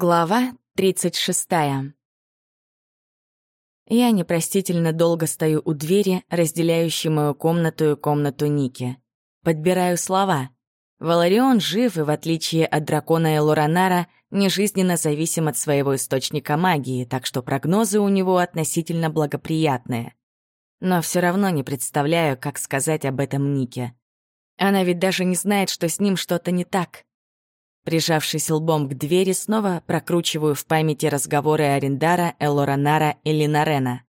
Глава 36. Я непростительно долго стою у двери, разделяющей мою комнату и комнату Ники. Подбираю слова. Валарион жив и, в отличие от дракона Элоранара, не жизненно зависим от своего источника магии, так что прогнозы у него относительно благоприятные. Но все равно не представляю, как сказать об этом Нике. Она ведь даже не знает, что с ним что-то не так. Прижавшись лбом к двери, снова прокручиваю в памяти разговоры Арендара, Элоранара и Линарена.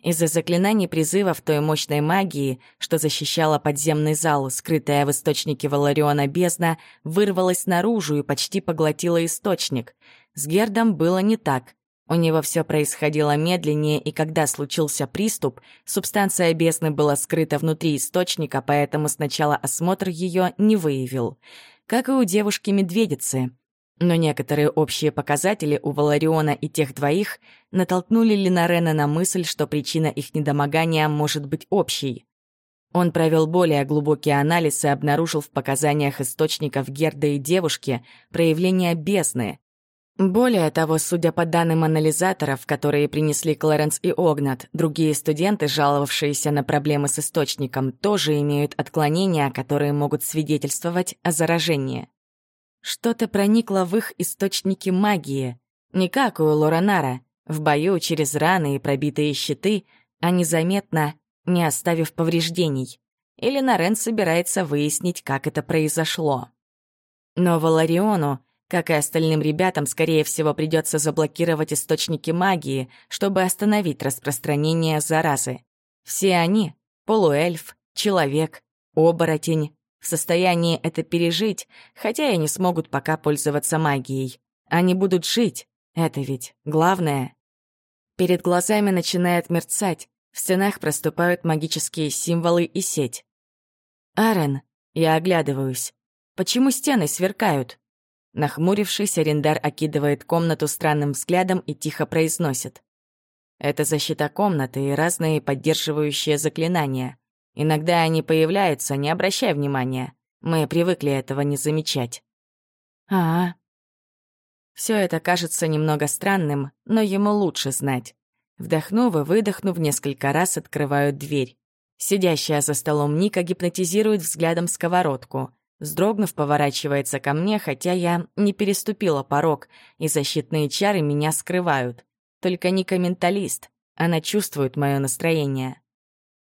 Из-за заклинаний призывов той мощной магии, что защищала подземный зал, скрытая в источнике Валариона бездна, вырвалась наружу и почти поглотила источник. С Гердом было не так. У него все происходило медленнее, и когда случился приступ, субстанция бездны была скрыта внутри источника, поэтому сначала осмотр ее не выявил как и у девушки-медведицы. Но некоторые общие показатели у Валариона и тех двоих натолкнули Ленарена на мысль, что причина их недомогания может быть общей. Он провел более глубокий анализ и обнаружил в показаниях источников Герда и девушки проявление бездны. Более того, судя по данным анализаторов, которые принесли Клэренс и Огнат, другие студенты, жаловавшиеся на проблемы с источником, тоже имеют отклонения, которые могут свидетельствовать о заражении. Что-то проникло в их источники магии, не как у Лоранара, в бою через раны и пробитые щиты, а незаметно, не оставив повреждений. Или Нарен собирается выяснить, как это произошло. Но Валариону как и остальным ребятам, скорее всего, придется заблокировать источники магии, чтобы остановить распространение заразы. Все они — полуэльф, человек, оборотень — в состоянии это пережить, хотя и не смогут пока пользоваться магией. Они будут жить, это ведь главное. Перед глазами начинает мерцать, в стенах проступают магические символы и сеть. «Арен», я оглядываюсь. «Почему стены сверкают?» Нахмурившись, арендар окидывает комнату странным взглядом и тихо произносит. Это защита комнаты и разные поддерживающие заклинания. Иногда они появляются, не обращай внимания. Мы привыкли этого не замечать. А, -а. Все это кажется немного странным, но ему лучше знать. Вдохнув и выдохнув, несколько раз открывают дверь. Сидящая за столом Ника гипнотизирует взглядом сковородку. Вздрогнув, поворачивается ко мне, хотя я не переступила порог, и защитные чары меня скрывают. Только не комменталист, она чувствует мое настроение.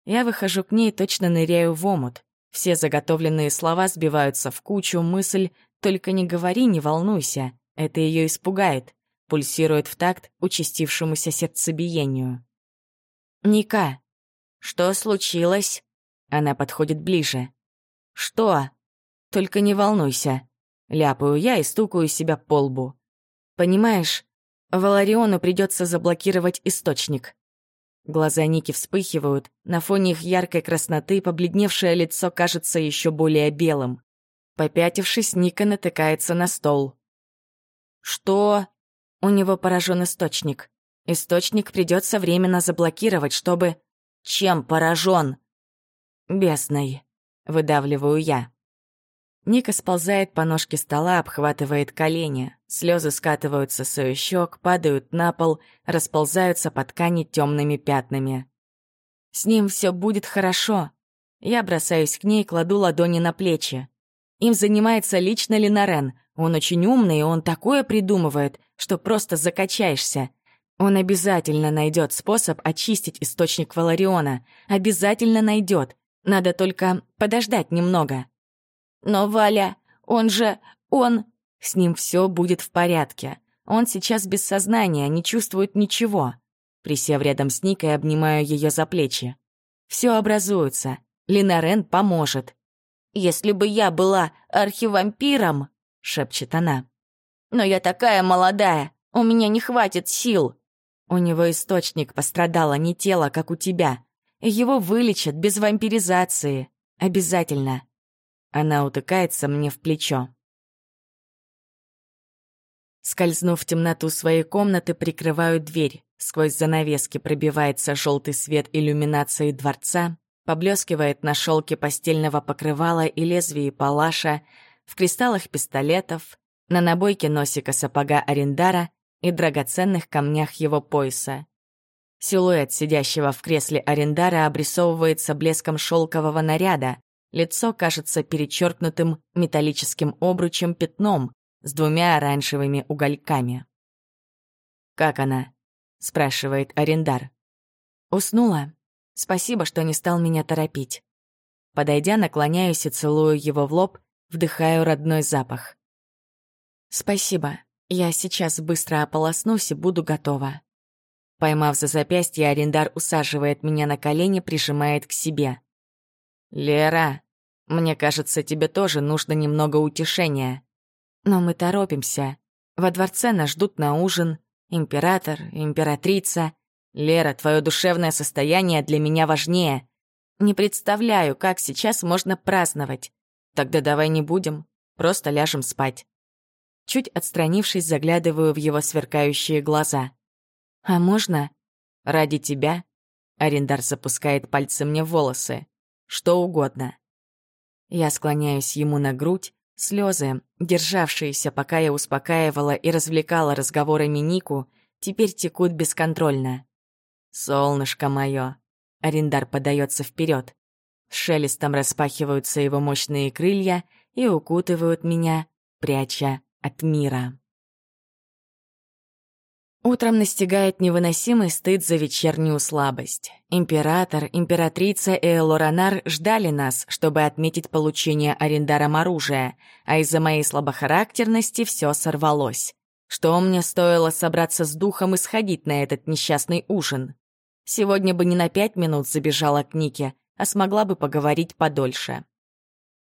Я выхожу к ней, точно ныряю в омут. Все заготовленные слова сбиваются в кучу, мысль «только не говори, не волнуйся». Это ее испугает, пульсирует в такт участившемуся сердцебиению. «Ника, что случилось?» Она подходит ближе. «Что?» Только не волнуйся. Ляпаю я и стукаю себя по лбу. Понимаешь, Валариону придется заблокировать источник. Глаза Ники вспыхивают, на фоне их яркой красноты побледневшее лицо кажется еще более белым. Попятившись, Ника натыкается на стол. «Что?» У него поражен источник. Источник придется временно заблокировать, чтобы... Чем поражен? Бесной. Выдавливаю я. Ника сползает по ножке стола, обхватывает колени. Слезы скатываются с ее щек, падают на пол, расползаются по ткани темными пятнами. «С ним все будет хорошо». Я бросаюсь к ней, кладу ладони на плечи. Им занимается лично Ленарен. Он очень умный, и он такое придумывает, что просто закачаешься. Он обязательно найдет способ очистить источник Валариона. Обязательно найдет. Надо только подождать немного. Но Валя, он же... он... С ним все будет в порядке. Он сейчас без сознания, не чувствует ничего. Присев рядом с Никой, обнимаю ее за плечи. Все образуется. Линарен поможет. «Если бы я была архивампиром», — шепчет она. «Но я такая молодая, у меня не хватит сил». У него источник пострадало не тело, как у тебя. Его вылечат без вампиризации. Обязательно. Она утыкается мне в плечо. Скользнув в темноту своей комнаты, прикрываю дверь. Сквозь занавески пробивается желтый свет иллюминации дворца, поблескивает на шелке постельного покрывала и лезвии палаша, в кристаллах пистолетов, на набойке носика сапога Арендара и драгоценных камнях его пояса. Силуэт сидящего в кресле Арендара обрисовывается блеском шелкового наряда, лицо кажется перечеркнутым металлическим обручем пятном с двумя оранжевыми угольками. «Как она?» — спрашивает Арендар. «Уснула. Спасибо, что не стал меня торопить». Подойдя, наклоняюсь и целую его в лоб, вдыхаю родной запах. «Спасибо. Я сейчас быстро ополоснусь и буду готова». Поймав за запястье, Арендар усаживает меня на колени, прижимает к себе. «Лера, мне кажется, тебе тоже нужно немного утешения. Но мы торопимся. Во дворце нас ждут на ужин. Император, императрица. Лера, твое душевное состояние для меня важнее. Не представляю, как сейчас можно праздновать. Тогда давай не будем, просто ляжем спать». Чуть отстранившись, заглядываю в его сверкающие глаза. «А можно?» «Ради тебя?» Арендар запускает пальцы мне в волосы. «Что угодно». Я склоняюсь ему на грудь, слезы, державшиеся, пока я успокаивала и развлекала разговорами Нику, теперь текут бесконтрольно. «Солнышко мое!» Арендар подается вперед. Шелестом распахиваются его мощные крылья и укутывают меня, пряча от мира. Утром настигает невыносимый стыд за вечернюю слабость. Император, императрица и Элоранар ждали нас, чтобы отметить получение арендаром оружия, а из-за моей слабохарактерности все сорвалось. Что мне стоило собраться с духом и сходить на этот несчастный ужин? Сегодня бы не на пять минут забежала к Нике, а смогла бы поговорить подольше.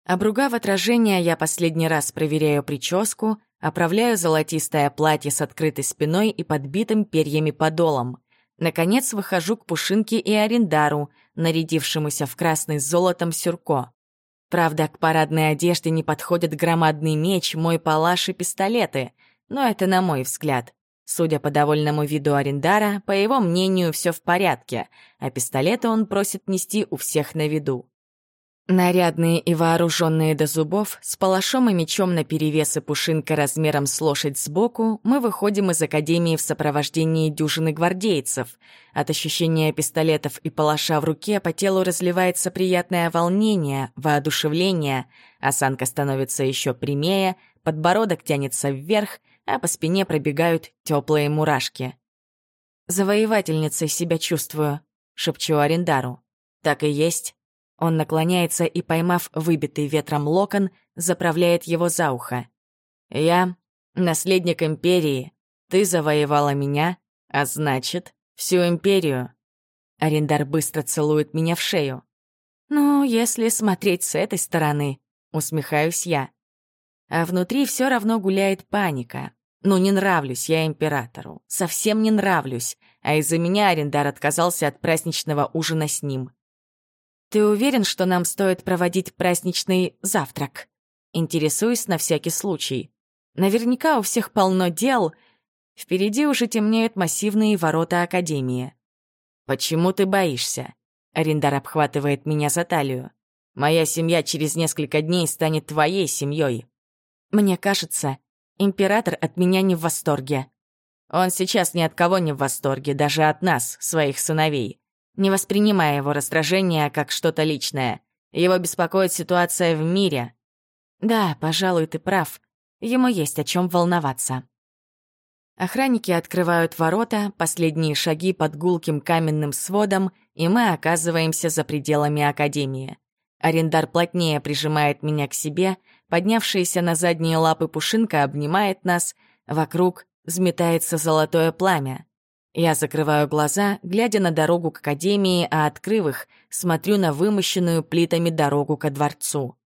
Обругав отражение, я последний раз проверяю прическу, оправляю золотистое платье с открытой спиной и подбитым перьями подолом. Наконец выхожу к Пушинке и Арендару, нарядившемуся в красный с золотом сюрко. Правда, к парадной одежде не подходят громадный меч, мой палаш и пистолеты, но это на мой взгляд. Судя по довольному виду Арендара, по его мнению, все в порядке, а пистолеты он просит нести у всех на виду. Нарядные и вооруженные до зубов, с палашом и мечом наперевес и пушинка размером с лошадь сбоку, мы выходим из академии в сопровождении дюжины гвардейцев. От ощущения пистолетов и палаша в руке по телу разливается приятное волнение, воодушевление, осанка становится еще прямее, подбородок тянется вверх, а по спине пробегают теплые мурашки. «Завоевательницей себя чувствую», — шепчу Арендару. «Так и есть». Он наклоняется и, поймав выбитый ветром локон, заправляет его за ухо. «Я — наследник Империи. Ты завоевала меня, а значит, всю Империю». Арендар быстро целует меня в шею. «Ну, если смотреть с этой стороны», — усмехаюсь я. А внутри все равно гуляет паника. Ну, не нравлюсь я императору. Совсем не нравлюсь. А из-за меня Арендар отказался от праздничного ужина с ним. «Ты уверен, что нам стоит проводить праздничный завтрак?» Интересуюсь на всякий случай. Наверняка у всех полно дел. Впереди уже темнеют массивные ворота Академии. «Почему ты боишься?» Арендар обхватывает меня за талию. «Моя семья через несколько дней станет твоей семьей. Мне кажется, император от меня не в восторге. Он сейчас ни от кого не в восторге, даже от нас, своих сыновей не воспринимая его раздражение как что-то личное. Его беспокоит ситуация в мире. Да, пожалуй, ты прав. Ему есть о чем волноваться. Охранники открывают ворота, последние шаги под гулким каменным сводом, и мы оказываемся за пределами Академии. Арендар плотнее прижимает меня к себе, поднявшаяся на задние лапы Пушинка обнимает нас, вокруг взметается золотое пламя. Я закрываю глаза, глядя на дорогу к академии, а открыв их, смотрю на вымощенную плитами дорогу ко дворцу.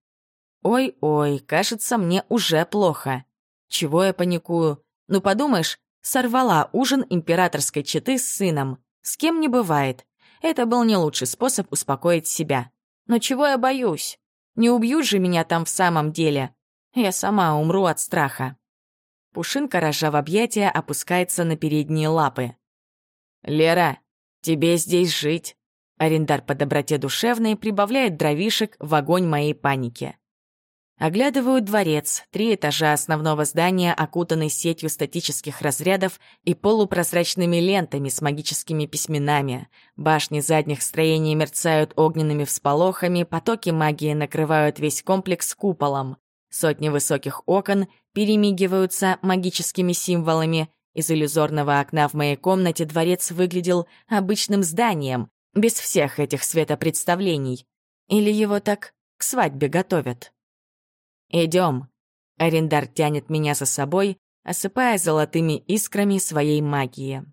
Ой-ой, кажется, мне уже плохо. Чего я паникую? Ну, подумаешь, сорвала ужин императорской четы с сыном. С кем не бывает. Это был не лучший способ успокоить себя. Но чего я боюсь? Не убьют же меня там в самом деле. Я сама умру от страха. Пушинка, разжав объятия, опускается на передние лапы. «Лера, тебе здесь жить!» Арендар по доброте душевной прибавляет дровишек в огонь моей паники. Оглядываю дворец, три этажа основного здания, окутанный сетью статических разрядов и полупрозрачными лентами с магическими письменами. Башни задних строений мерцают огненными всполохами, потоки магии накрывают весь комплекс куполом. Сотни высоких окон перемигиваются магическими символами. Из иллюзорного окна в моей комнате дворец выглядел обычным зданием, без всех этих светопредставлений. Или его так к свадьбе готовят. Идем. Арендар тянет меня за собой, осыпая золотыми искрами своей магии.